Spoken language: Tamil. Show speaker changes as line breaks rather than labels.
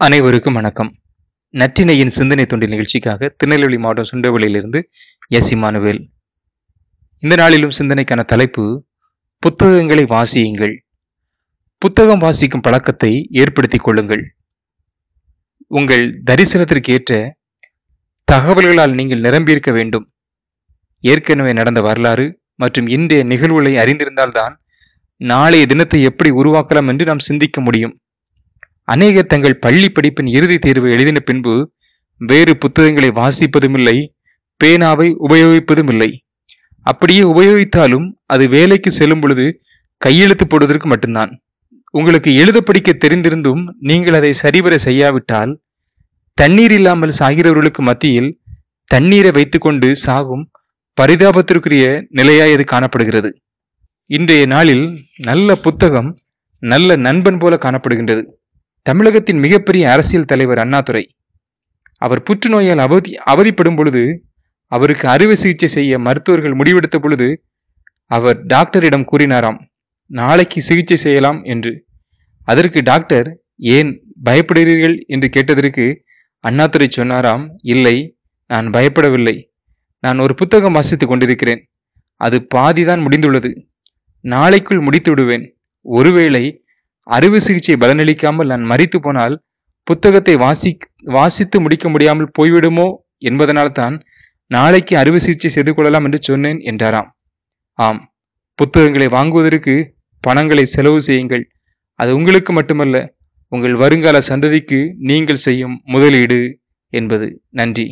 அனைவருக்கும் வணக்கம். நற்றினையின் சிந்தனை தொண்டில் நிகழ்ச்சிக்காக திருநெல்வேலி மாவட்டம் சுண்டவெளியிலிருந்து எஸ். இமானுவேல். இந்த நாளிலும் சிந்தனைக்கான தலைப்பு புத்தகங்களை வாசியுங்கள். புத்தகம் வாசிக்கும் பழக்கத்தை ஏற்படுத்திக் கொள்ளுங்கள். உங்கள் தரிசனத்திற்கு ஏற்ற தகவல்களால் நீங்கள் நிரம்பியிருக்க வேண்டும். ஏற்கனவே நடந்த வரலாறு மற்றும் இன்றைய நிகழ்வுகளை அறிந்திருந்தால்தான் நாளைய தினத்தை எப்படி உருவாக்கலாம் என்று நாம் சிந்திக்க முடியும். அநேகர் தங்கள் பள்ளி படிப்பின் இறுதி தேர்வு எழுதின பின்பு வேறு புத்தகங்களை வாசிப்பதும் இல்லை பேனாவை உபயோகிப்பதும் இல்லை அப்படியே உபயோகித்தாலும் அது வேலைக்கு செல்லும் பொழுது கையெழுத்து போடுவதற்கு மட்டும்தான். உங்களுக்கு எழுத படிக்க தெரிந்திருந்தும் நீங்கள் அதை சரிவர செய்யாவிட்டால் தண்ணீர் இல்லாமல் சாகிறவர்களுக்கு மத்தியில் தண்ணீரை வைத்துக்கொண்டு சாகும் பரிதாபத்திற்குரிய நிலையாய் இது காணப்படுகிறது. இன்றைய நாளில் நல்ல புத்தகம் நல்ல நண்பன் போல காணப்படுகின்றது. தமிழகத்தின் மிகப்பெரிய அரசியல் தலைவர் அண்ணாதுரை. அவர் புற்றுநோயால் அவதி அவதிப்படும் பொழுது அவருக்கு அறுவை சிகிச்சை செய்ய மருத்துவர்கள் முடிவெடுத்த பொழுது அவர் டாக்டரிடம் கூறினாராம் நாளைக்கு சிகிச்சை செய்யலாம் என்று. அதற்கு டாக்டர் ஏன் பயப்படுகிறீர்கள்? என்று கேட்டதற்கு அண்ணாதுரை சொன்னாராம் இல்லை நான் பயப்படவில்லை. நான் ஒரு புத்தகம் வாசித்துக் கொண்டிருக்கிறேன். அது பாதிதான் முடிந்துள்ளது. நாளைக்குள் முடித்து விடுவேன் ஒருவேளை அறுவை சிகிச்சை பலனளிக்காமல் நான் மறித்து போனால் புத்தகத்தை வாசி வாசித்து முடிக்க முடியாமல் போய்விடுமோ என்பதனால்தான் நாளைக்கு அறுவை சிகிச்சை செய்து கொள்ளலாம் என்று சொன்னேன் என்றாராம். ஆம் புத்தகங்களை வாங்குவதற்கு பணங்களை செலவு செய்யுங்கள். அது உங்களுக்கு மட்டுமல்ல உங்கள் வருங்கால சந்ததிக்கு நீங்கள் செய்யும் முதலீடு என்பது. நன்றி.